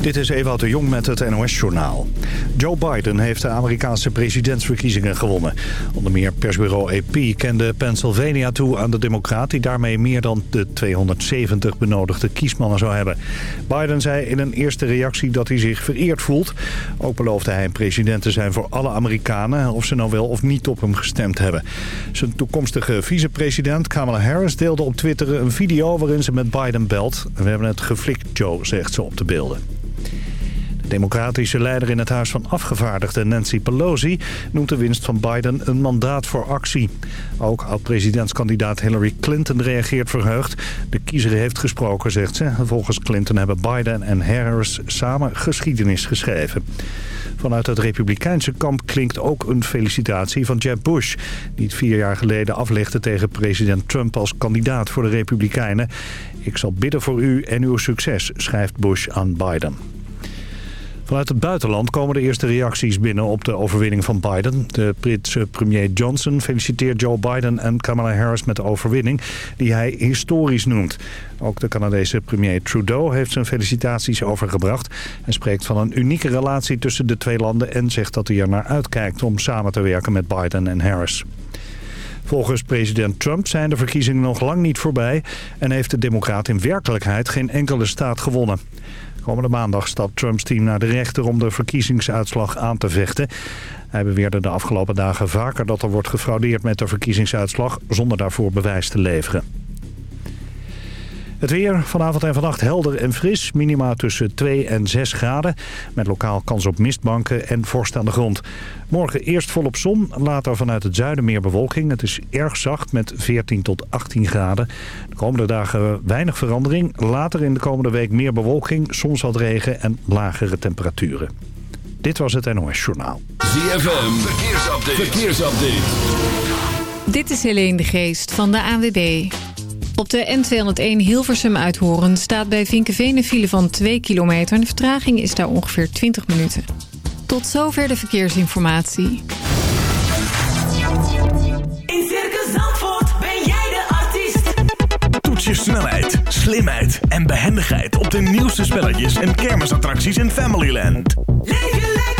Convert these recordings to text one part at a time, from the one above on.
Dit is Ewout de Jong met het NOS-journaal. Joe Biden heeft de Amerikaanse presidentsverkiezingen gewonnen. Onder meer persbureau AP kende Pennsylvania toe aan de democraat... die daarmee meer dan de 270 benodigde kiesmannen zou hebben. Biden zei in een eerste reactie dat hij zich vereerd voelt. Ook beloofde hij een president te zijn voor alle Amerikanen... of ze nou wel of niet op hem gestemd hebben. Zijn toekomstige vicepresident Kamala Harris deelde op Twitter een video... waarin ze met Biden belt. We hebben het geflikt, Joe, zegt ze op de beelden democratische leider in het Huis van Afgevaardigden Nancy Pelosi noemt de winst van Biden een mandaat voor actie. Ook oud-presidentskandidaat Hillary Clinton reageert verheugd. De kiezer heeft gesproken, zegt ze. Volgens Clinton hebben Biden en Harris samen geschiedenis geschreven. Vanuit het republikeinse kamp klinkt ook een felicitatie van Jeb Bush... die het vier jaar geleden aflegde tegen president Trump als kandidaat voor de Republikeinen. Ik zal bidden voor u en uw succes, schrijft Bush aan Biden. Vanuit het buitenland komen de eerste reacties binnen op de overwinning van Biden. De Britse premier Johnson feliciteert Joe Biden en Kamala Harris met de overwinning... die hij historisch noemt. Ook de Canadese premier Trudeau heeft zijn felicitaties overgebracht... en spreekt van een unieke relatie tussen de twee landen... en zegt dat hij er naar uitkijkt om samen te werken met Biden en Harris. Volgens president Trump zijn de verkiezingen nog lang niet voorbij... en heeft de democraat in werkelijkheid geen enkele staat gewonnen. Komende maandag stapt Trumps team naar de rechter om de verkiezingsuitslag aan te vechten. Hij beweerde de afgelopen dagen vaker dat er wordt gefraudeerd met de verkiezingsuitslag zonder daarvoor bewijs te leveren. Het weer vanavond en vannacht helder en fris. Minima tussen 2 en 6 graden. Met lokaal kans op mistbanken en vorst aan de grond. Morgen eerst volop zon. Later vanuit het zuiden meer bewolking. Het is erg zacht met 14 tot 18 graden. De komende dagen weinig verandering. Later in de komende week meer bewolking. Soms wat regen en lagere temperaturen. Dit was het NOS Journaal. ZFM. Verkeersupdate. Verkeersupdate. Dit is Helene de Geest van de ANWB. Op de N201 Hilversum uithoren staat bij Vinkenveen een file van 2 kilometer. En de vertraging is daar ongeveer 20 minuten. Tot zover de verkeersinformatie. In Circus Zandvoort ben jij de artiest. Toets je snelheid, slimheid en behendigheid op de nieuwste spelletjes en kermisattracties in Familyland. Leef lekker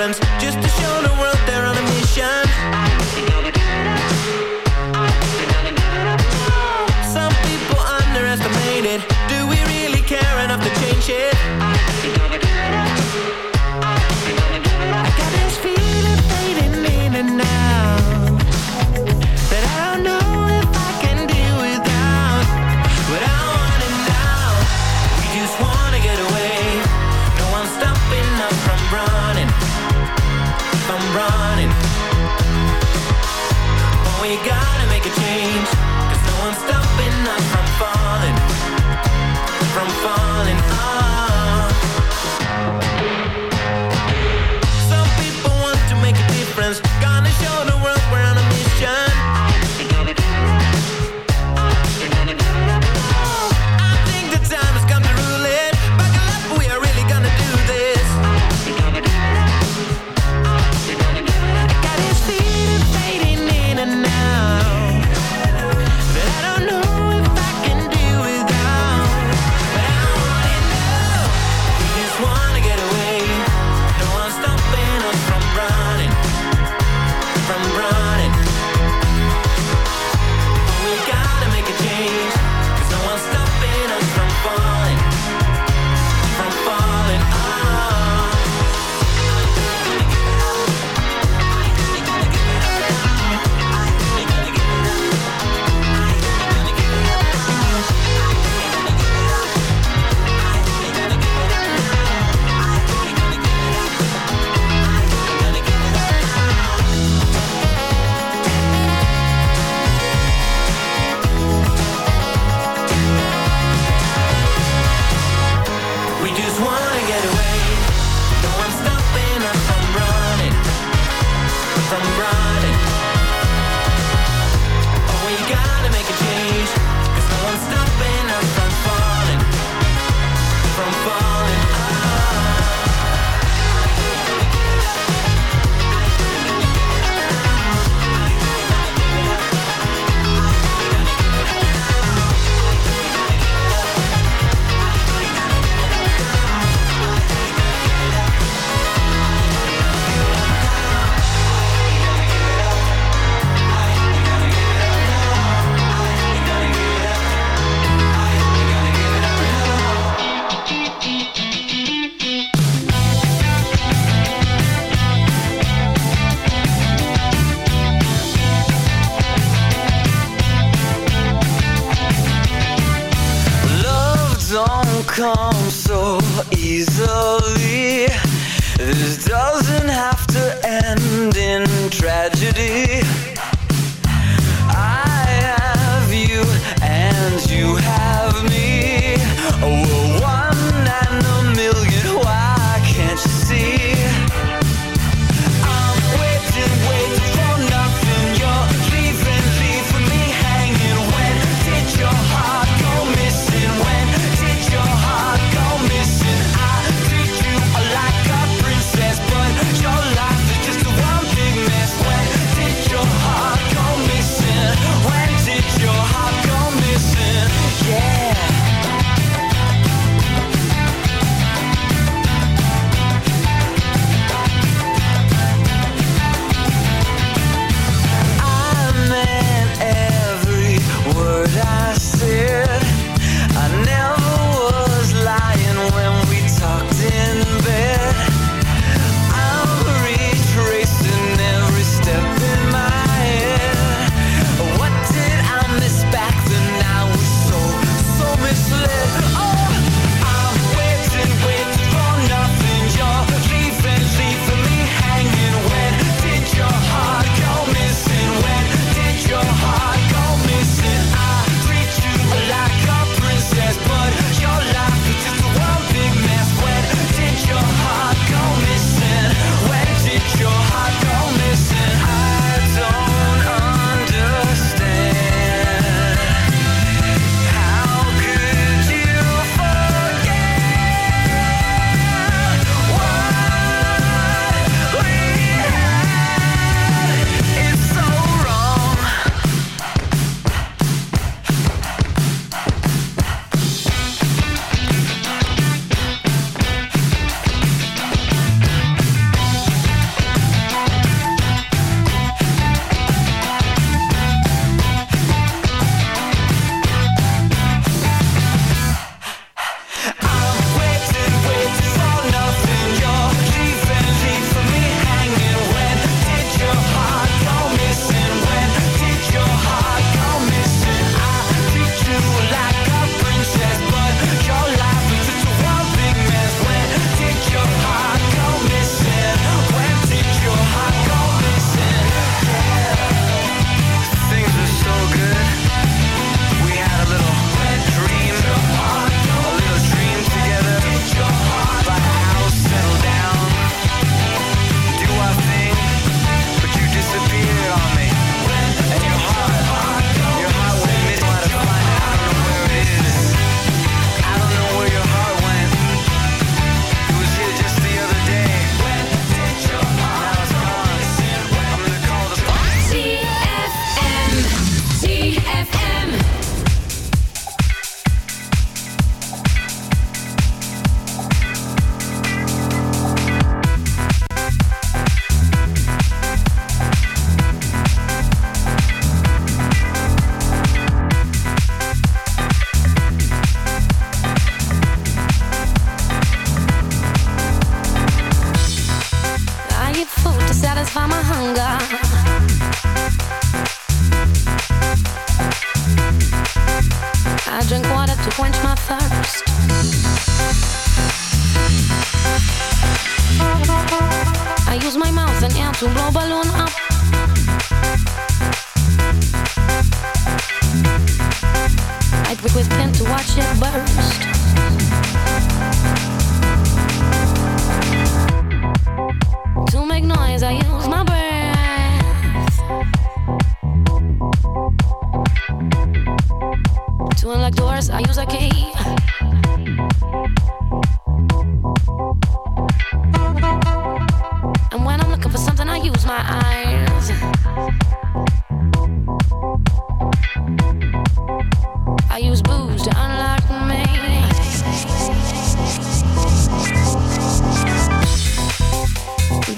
friends just to show the world there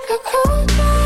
like a cold night.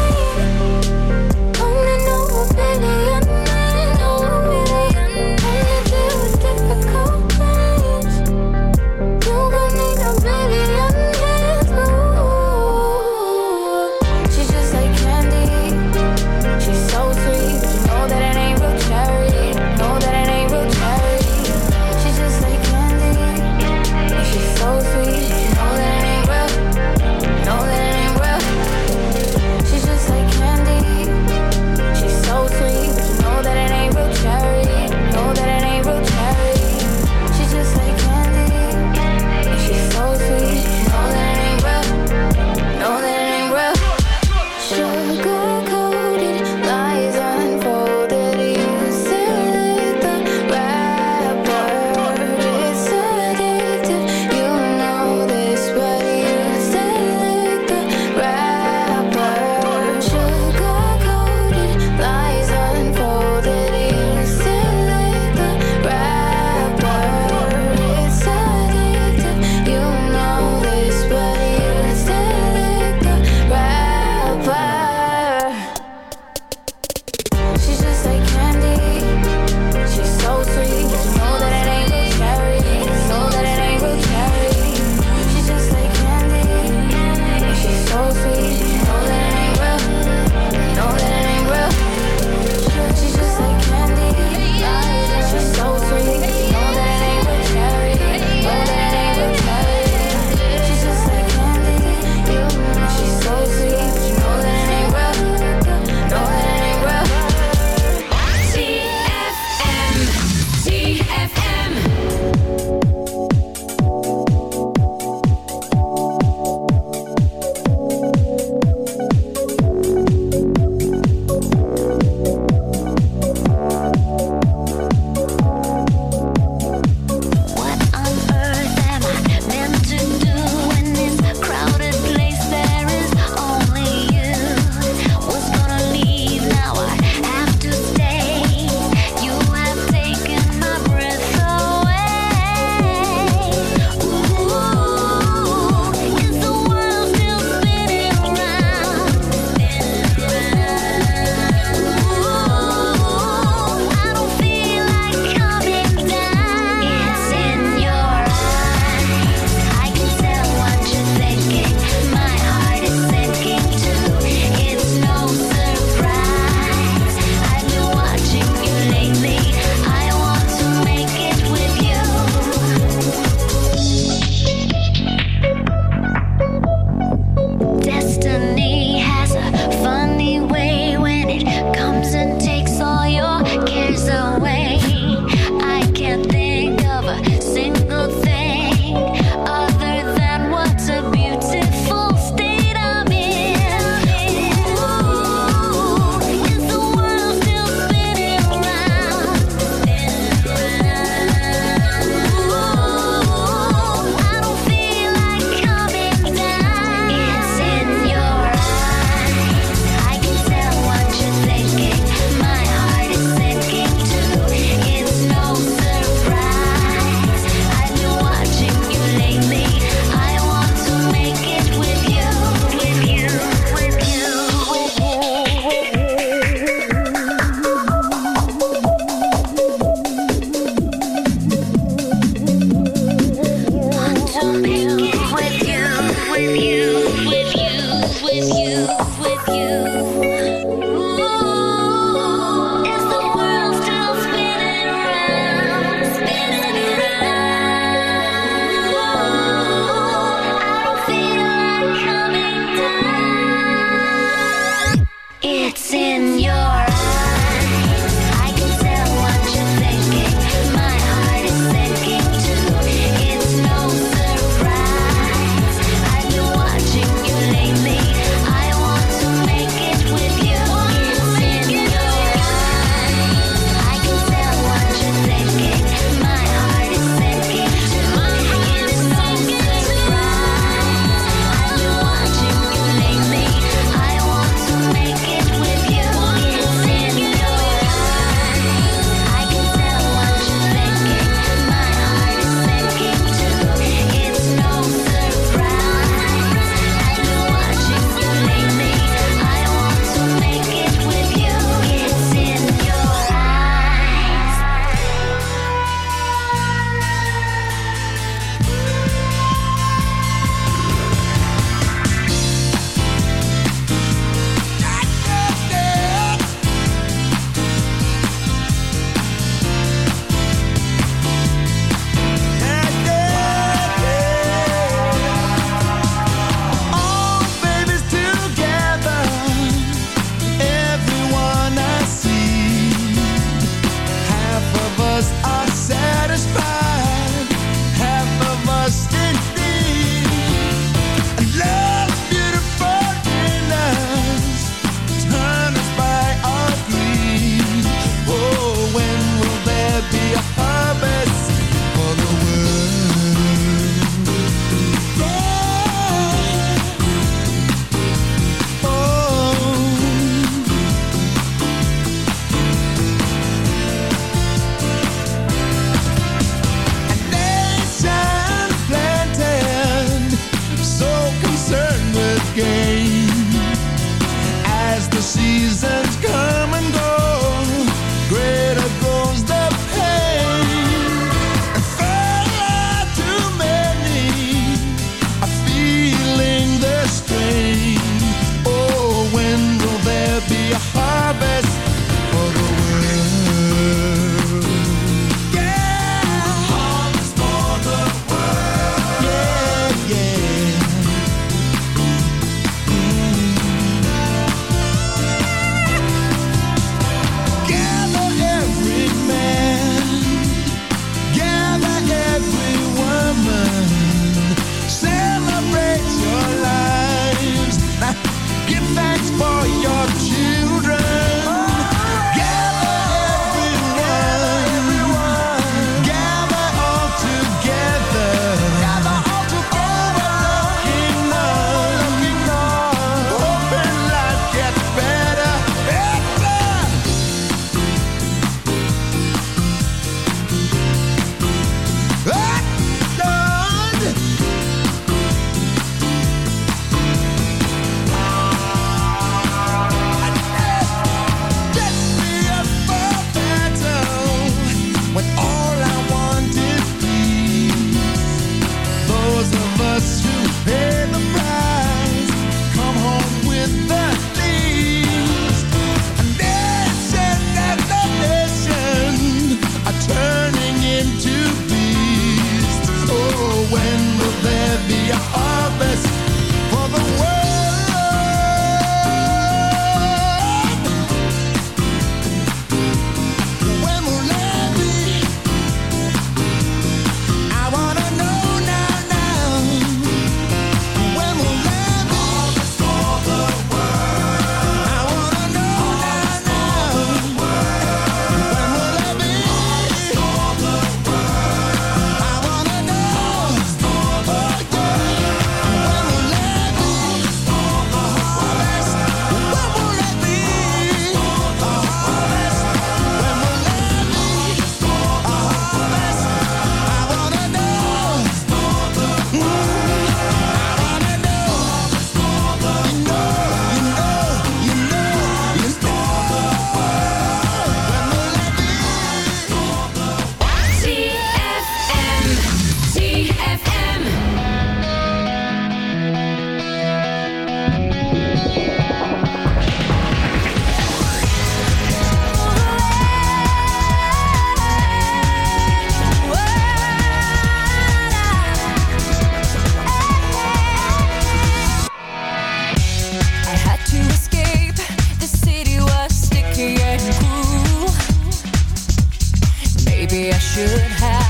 Have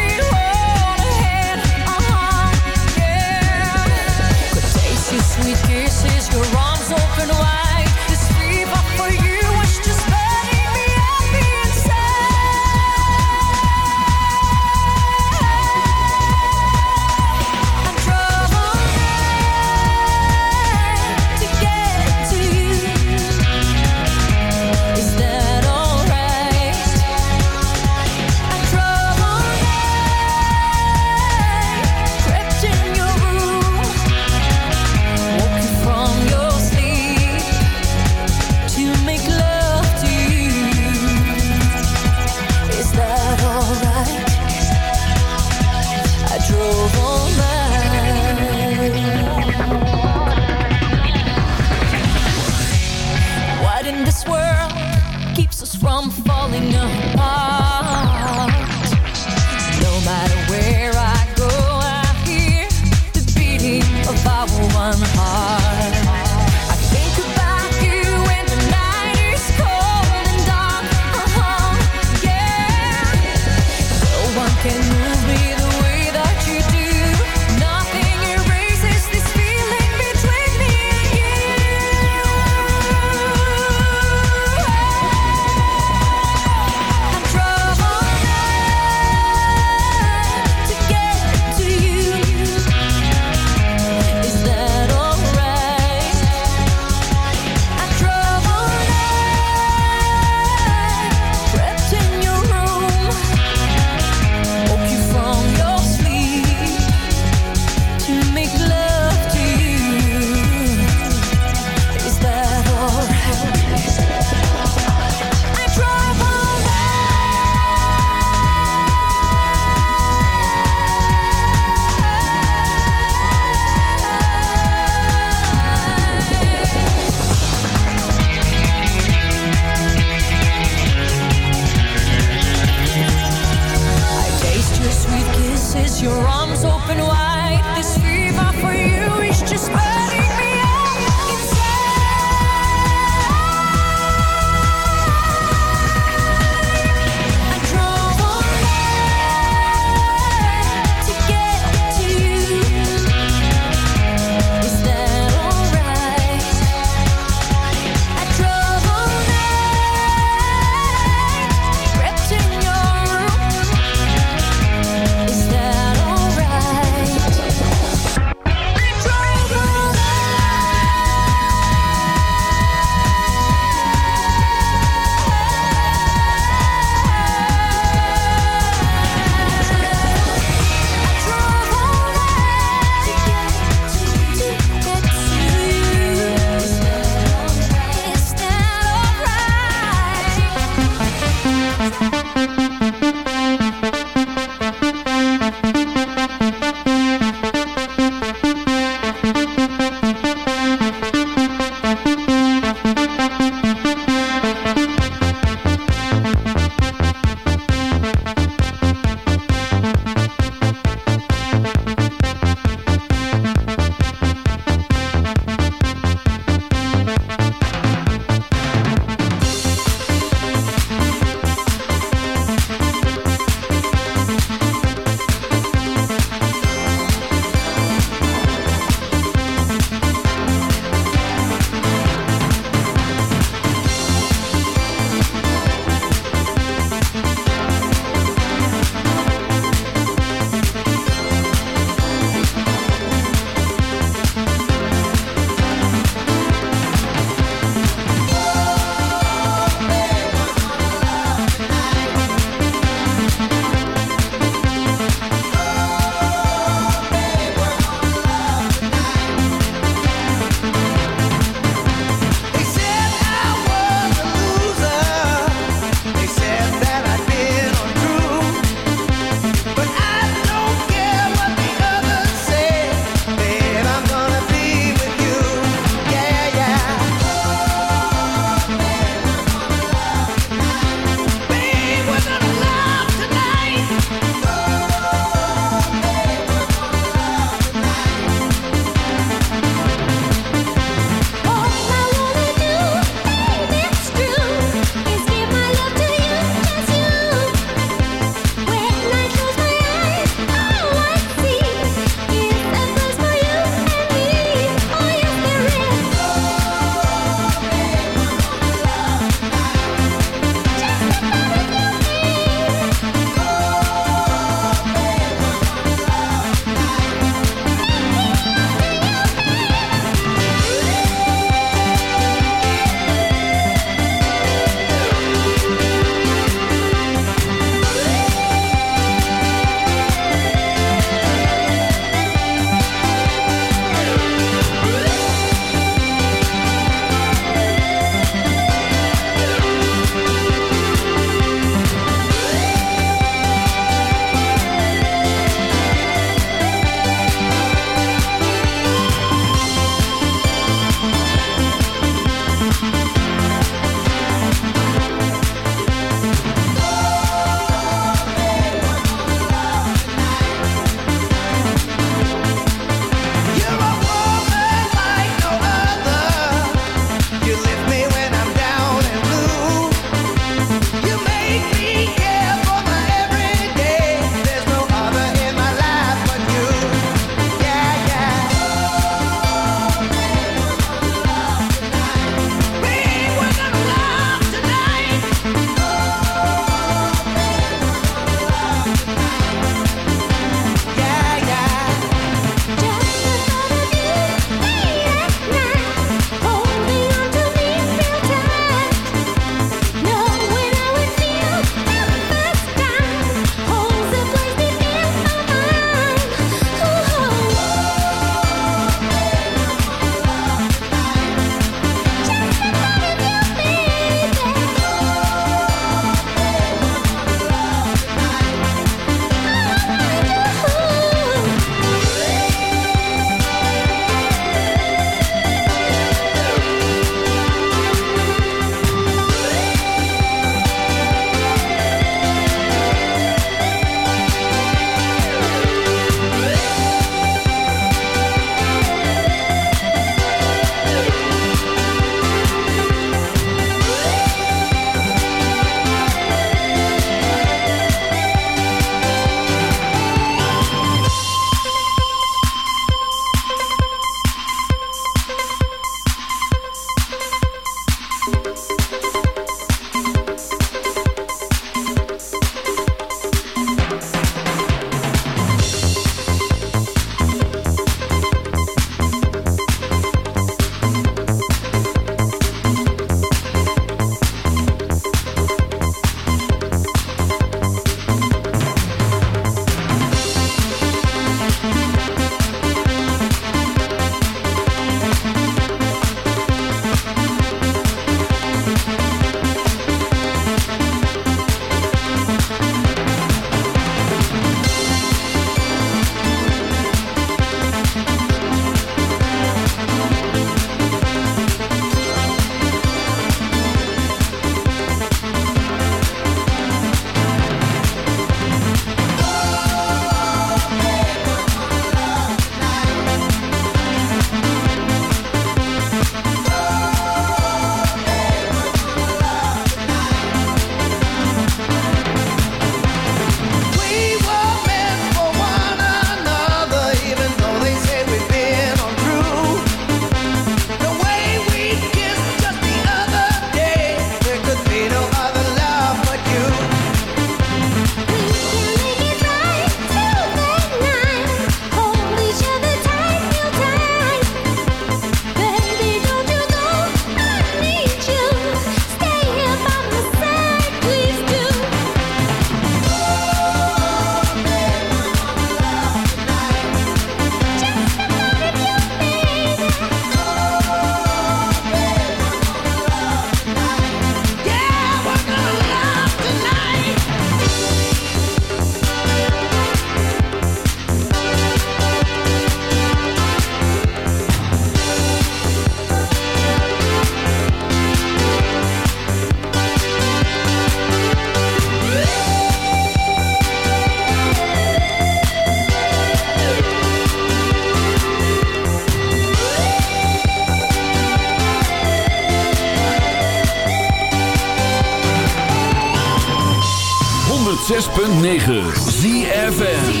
106.9 ZFN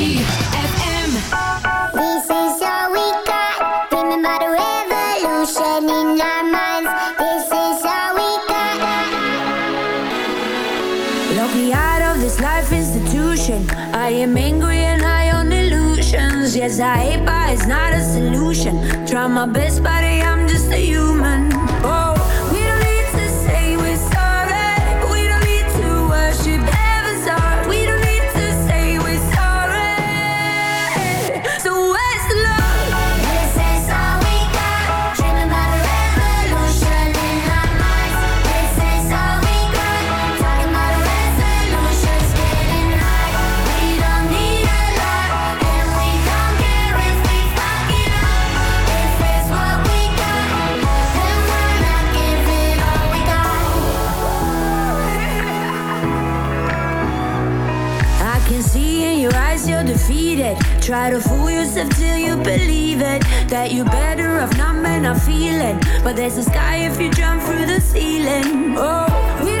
that you're better off not men are feeling. But there's a sky if you jump through the ceiling. Oh,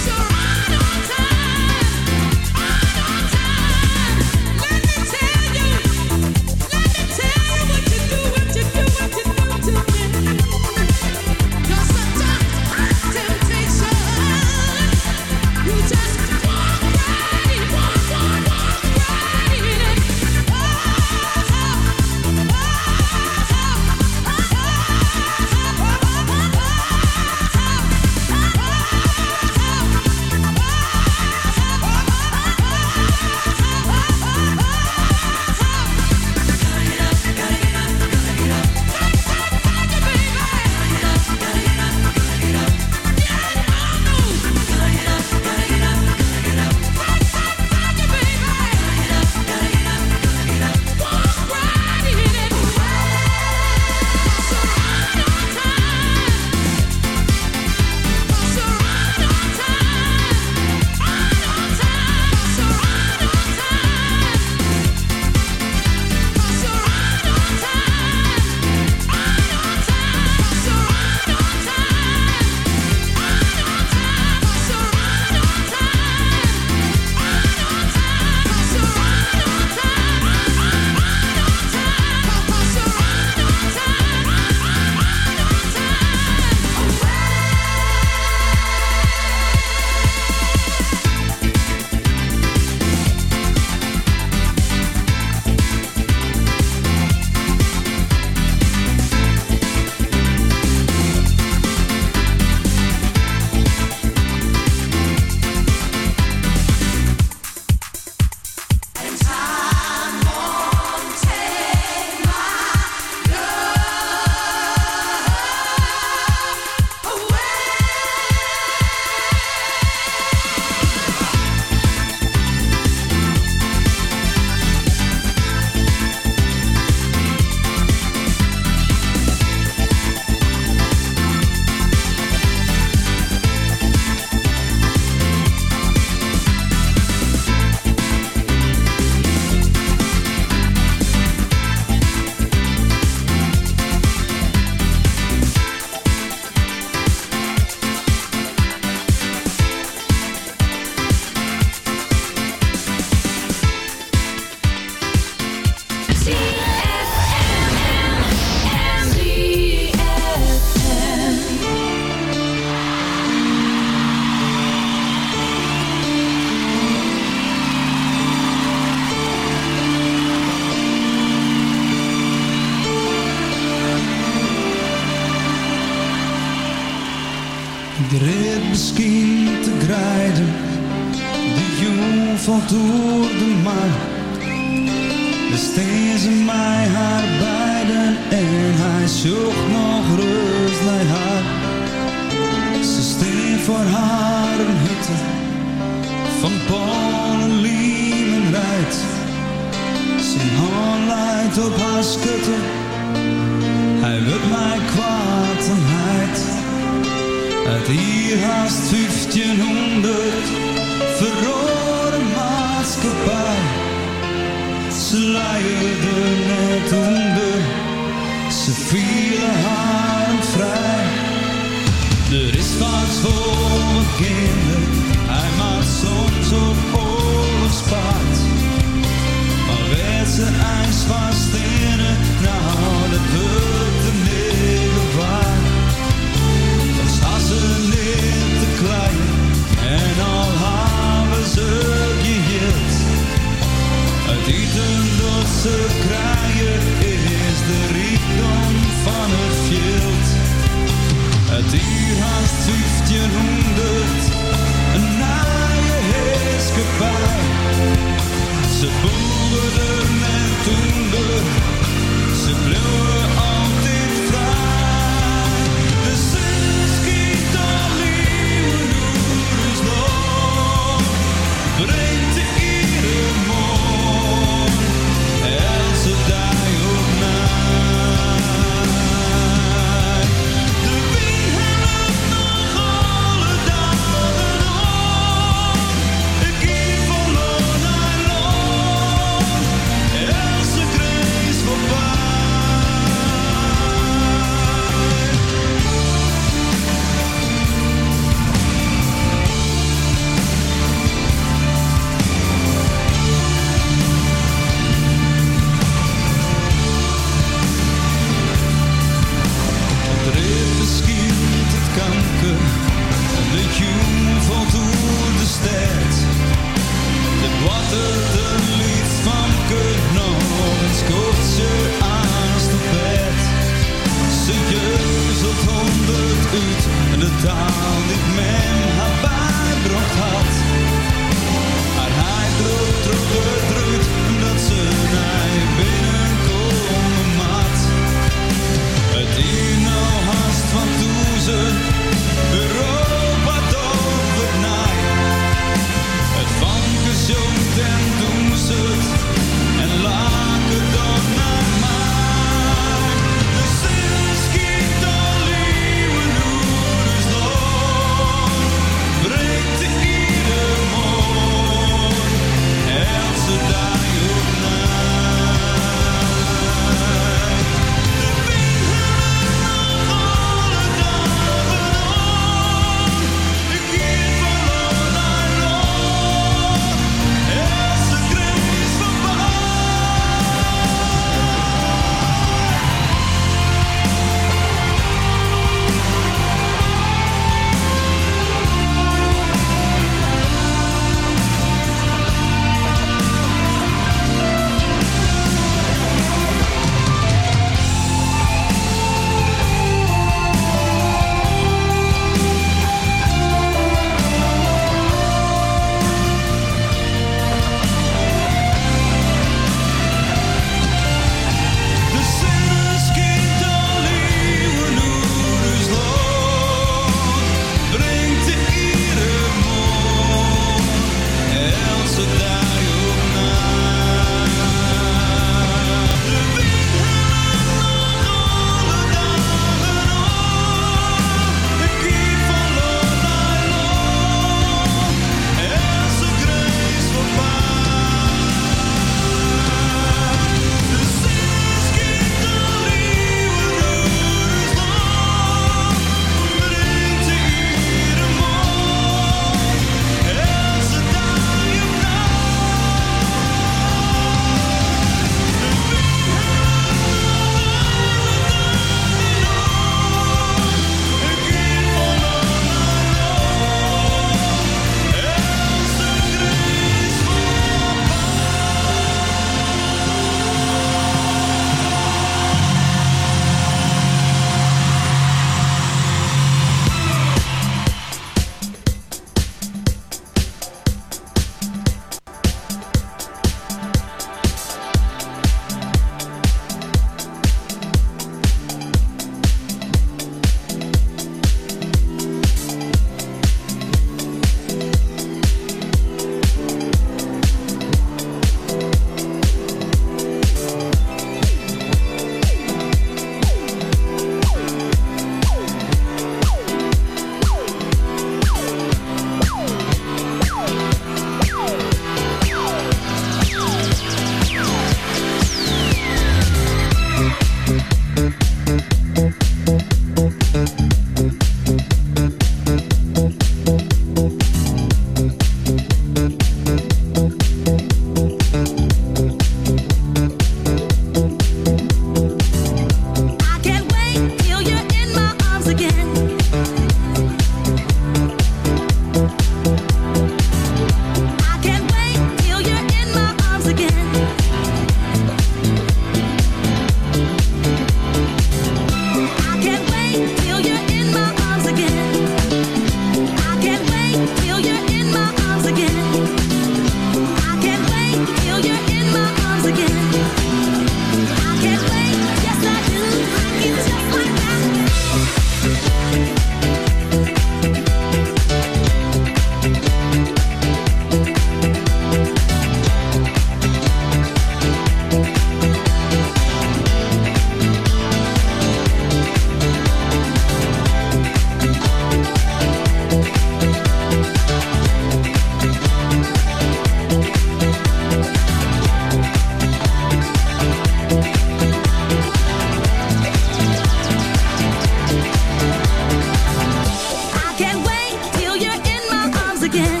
again.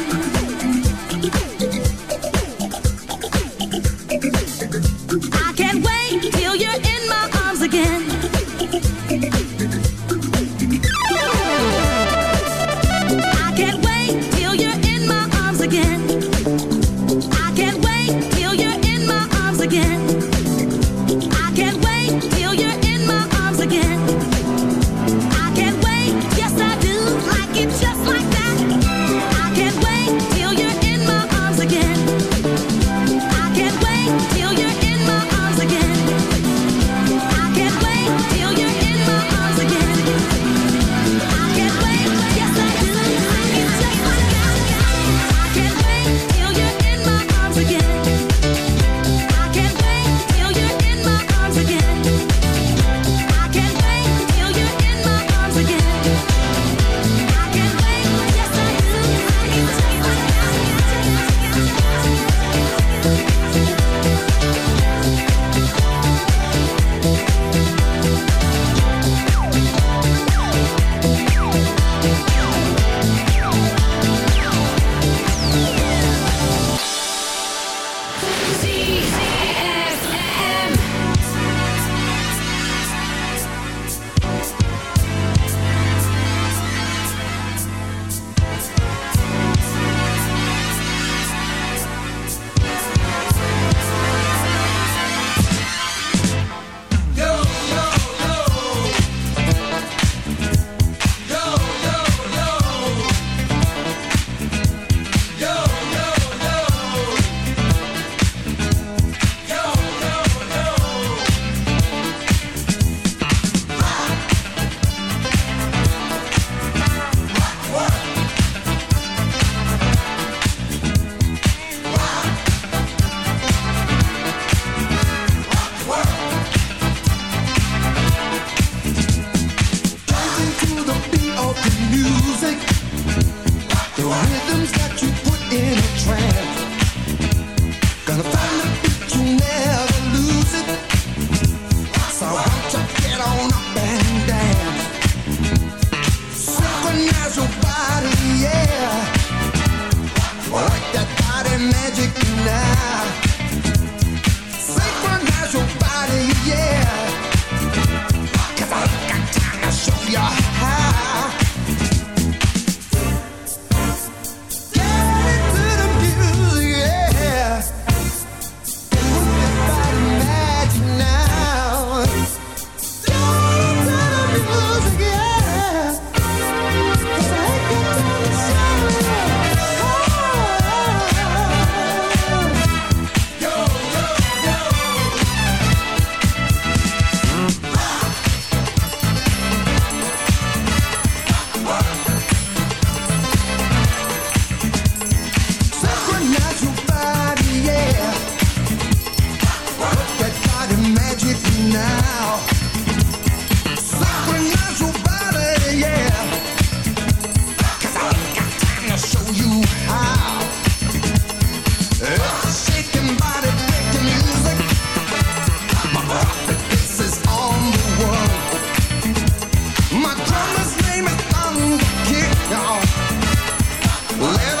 Let